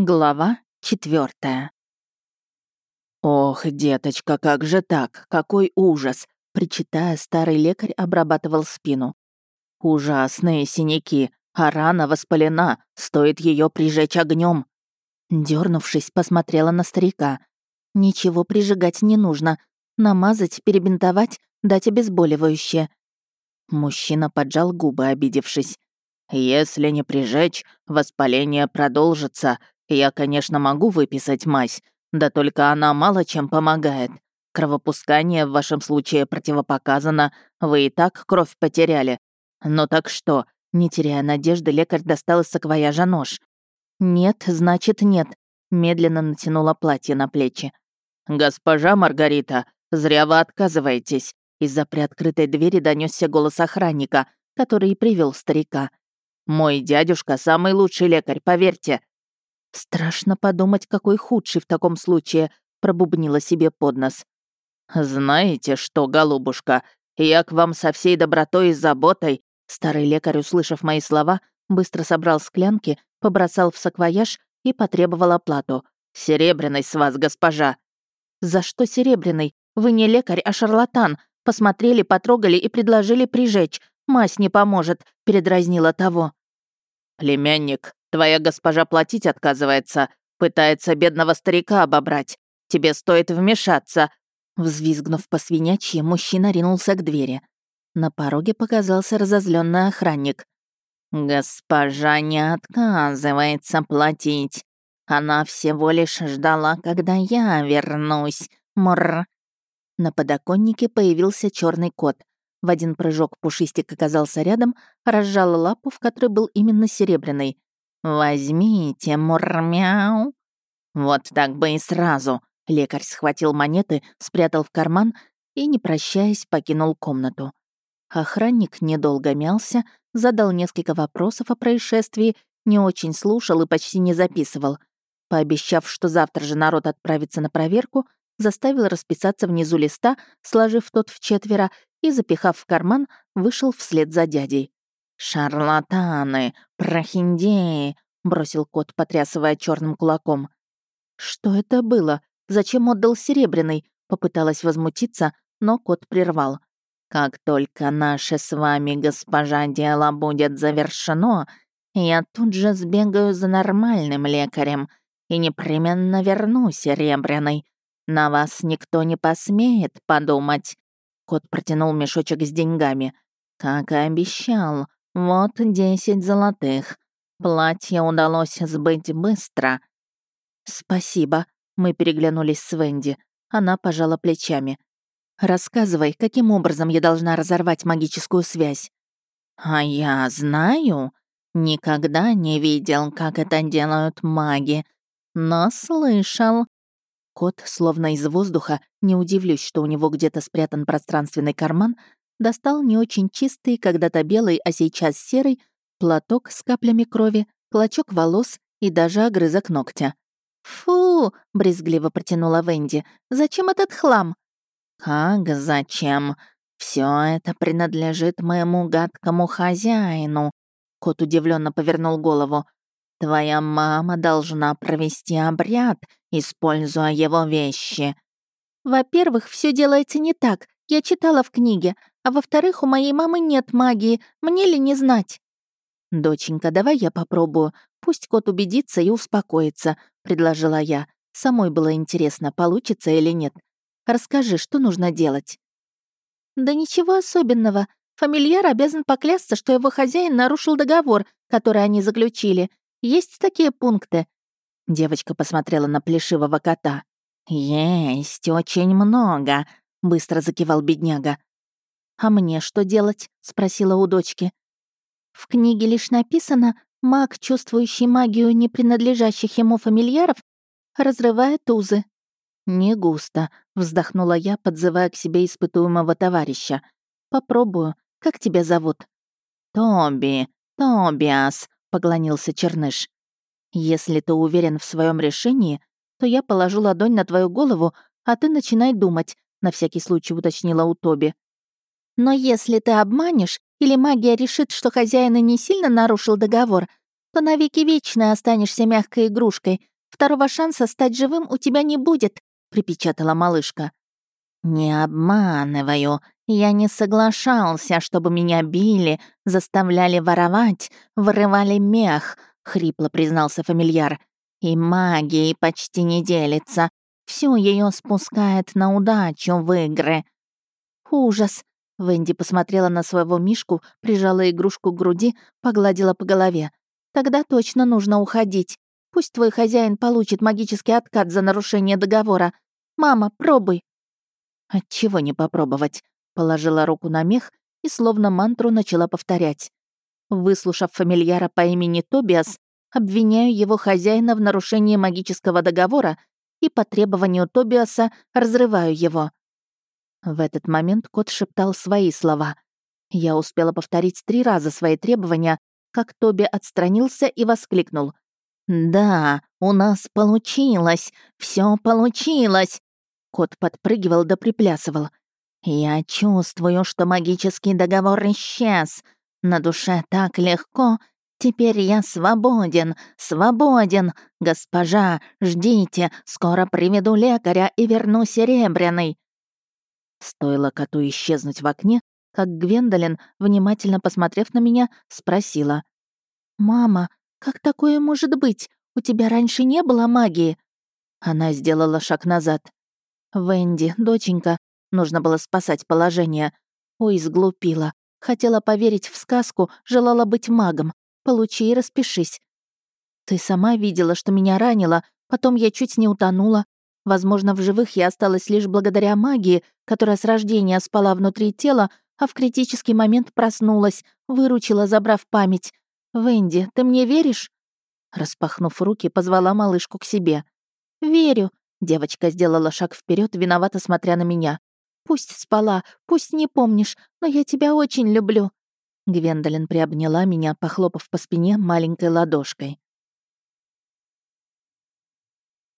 Глава четвертая. «Ох, деточка, как же так? Какой ужас!» Причитая, старый лекарь обрабатывал спину. «Ужасные синяки, а рана воспалена, стоит ее прижечь огнем. Дернувшись, посмотрела на старика. «Ничего прижигать не нужно. Намазать, перебинтовать, дать обезболивающее». Мужчина поджал губы, обидевшись. «Если не прижечь, воспаление продолжится, я, конечно, могу выписать мазь, да только она мало чем помогает. Кровопускание в вашем случае противопоказано, вы и так кровь потеряли. Ну так что?» Не теряя надежды, лекарь достал из саквояжа нож. «Нет, значит, нет», — медленно натянула платье на плечи. «Госпожа Маргарита, зря вы отказываетесь». Из-за приоткрытой двери донесся голос охранника, который и привел старика. «Мой дядюшка самый лучший лекарь, поверьте. Страшно подумать, какой худший в таком случае, пробубнила себе под нос. «Знаете что, голубушка, я к вам со всей добротой и заботой...» Старый лекарь, услышав мои слова, быстро собрал склянки, побросал в саквояж и потребовал оплату. «Серебряный с вас, госпожа!» «За что серебряный? Вы не лекарь, а шарлатан. Посмотрели, потрогали и предложили прижечь. Мазь не поможет», — передразнила того. «Племянник, Твоя госпожа платить отказывается, пытается бедного старика обобрать. Тебе стоит вмешаться». Взвизгнув по свинячьи, мужчина ринулся к двери. На пороге показался разозленный охранник. «Госпожа не отказывается платить. Она всего лишь ждала, когда я вернусь. Мр». На подоконнике появился черный кот. В один прыжок Пушистик оказался рядом, разжал лапу, в которой был именно серебряный. «Возьмите, мурмяу!» «Вот так бы и сразу!» Лекарь схватил монеты, спрятал в карман и, не прощаясь, покинул комнату. Охранник недолго мялся, задал несколько вопросов о происшествии, не очень слушал и почти не записывал. Пообещав, что завтра же народ отправится на проверку, заставил расписаться внизу листа, сложив тот в четверо и, запихав в карман, вышел вслед за дядей. «Шарлатаны, прохиндеи!» — бросил кот, потрясывая черным кулаком. «Что это было? Зачем отдал серебряный?» — попыталась возмутиться, но кот прервал. «Как только наше с вами, госпожа, дело будет завершено, я тут же сбегаю за нормальным лекарем и непременно верну серебряный. На вас никто не посмеет подумать». Кот протянул мешочек с деньгами. «Как и обещал, вот десять золотых. Платье удалось сбыть быстро. Спасибо. Мы переглянулись с Венди. Она пожала плечами. Рассказывай, каким образом я должна разорвать магическую связь? А я знаю. Никогда не видел, как это делают маги. Но слышал. Кот, словно из воздуха, не удивлюсь, что у него где-то спрятан пространственный карман, достал не очень чистый, когда-то белый, а сейчас серый, платок с каплями крови, клочок волос и даже огрызок ногтя. «Фу!» — брезгливо протянула Венди. «Зачем этот хлам?» «Как зачем? Все это принадлежит моему гадкому хозяину». Кот удивленно повернул голову. «Твоя мама должна провести обряд, используя его вещи». «Во-первых, все делается не так. Я читала в книге. А во-вторых, у моей мамы нет магии, мне ли не знать?» «Доченька, давай я попробую. Пусть кот убедится и успокоится», — предложила я. Самой было интересно, получится или нет. Расскажи, что нужно делать?» «Да ничего особенного. Фамильяр обязан поклясться, что его хозяин нарушил договор, который они заключили. Есть такие пункты?» Девочка посмотрела на плешивого кота. «Есть очень много», — быстро закивал бедняга. «А мне что делать?» — спросила у дочки. «В книге лишь написано, маг, чувствующий магию не принадлежащих ему фамильяров, разрывает узы». «Не густо», — вздохнула я, подзывая к себе испытуемого товарища. «Попробую. Как тебя зовут?» «Тоби, Тобиас», — поклонился Черныш. «Если ты уверен в своем решении, то я положу ладонь на твою голову, а ты начинай думать», — на всякий случай уточнила у Тоби. Но если ты обманешь, или магия решит, что хозяин и не сильно нарушил договор, то навеки вечной останешься мягкой игрушкой. Второго шанса стать живым у тебя не будет», — припечатала малышка. «Не обманываю. Я не соглашался, чтобы меня били, заставляли воровать, вырывали мех», — хрипло признался фамильяр. «И магией почти не делится. Всю ее спускает на удачу в игры». «Ужас!» — Венди посмотрела на своего мишку, прижала игрушку к груди, погладила по голове. «Тогда точно нужно уходить. Пусть твой хозяин получит магический откат за нарушение договора. Мама, пробуй!» «Отчего не попробовать?» Положила руку на мех и словно мантру начала повторять. Выслушав фамильяра по имени Тобиас, обвиняю его хозяина в нарушении магического договора и по требованию Тобиаса разрываю его. В этот момент кот шептал свои слова. Я успела повторить три раза свои требования, как Тоби отстранился и воскликнул. «Да, у нас получилось! все получилось! Кот подпрыгивал да приплясывал. «Я чувствую, что магический договор исчез. На душе так легко. Теперь я свободен, свободен. Госпожа, ждите, скоро приведу лекаря и верну серебряный». Стоило коту исчезнуть в окне, как Гвендолин, внимательно посмотрев на меня, спросила. «Мама, как такое может быть? У тебя раньше не было магии?» Она сделала шаг назад. «Венди, доченька, нужно было спасать положение. Ой, сглупила. Хотела поверить в сказку, желала быть магом. Получи и распишись. Ты сама видела, что меня ранило, потом я чуть не утонула. Возможно, в живых я осталась лишь благодаря магии, которая с рождения спала внутри тела, а в критический момент проснулась, выручила, забрав память. «Венди, ты мне веришь?» Распахнув руки, позвала малышку к себе. «Верю», Девочка сделала шаг вперед, виновато смотря на меня. «Пусть спала, пусть не помнишь, но я тебя очень люблю». Гвендолин приобняла меня, похлопав по спине маленькой ладошкой.